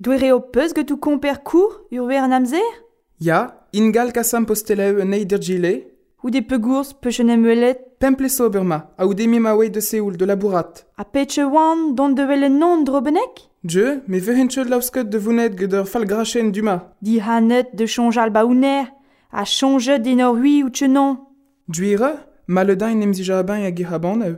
Dwere o peus goutou komper kour ur ver an amzer Ya, ingal kasam posteleu an eider gile. Ou de pegours peuchen em welet Pemple sober ma, a ou demi ma de Seoul, de labourat. A peche wan, don de welet non drobenek Je, me vehen tchel lausket de vounet ged ur fal grachen du ma. Di hanet de chonjal baouner, a chonje din ur hui ou tchenon. Dwire, ma le dain emzija abin a giraban eo.